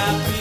happy.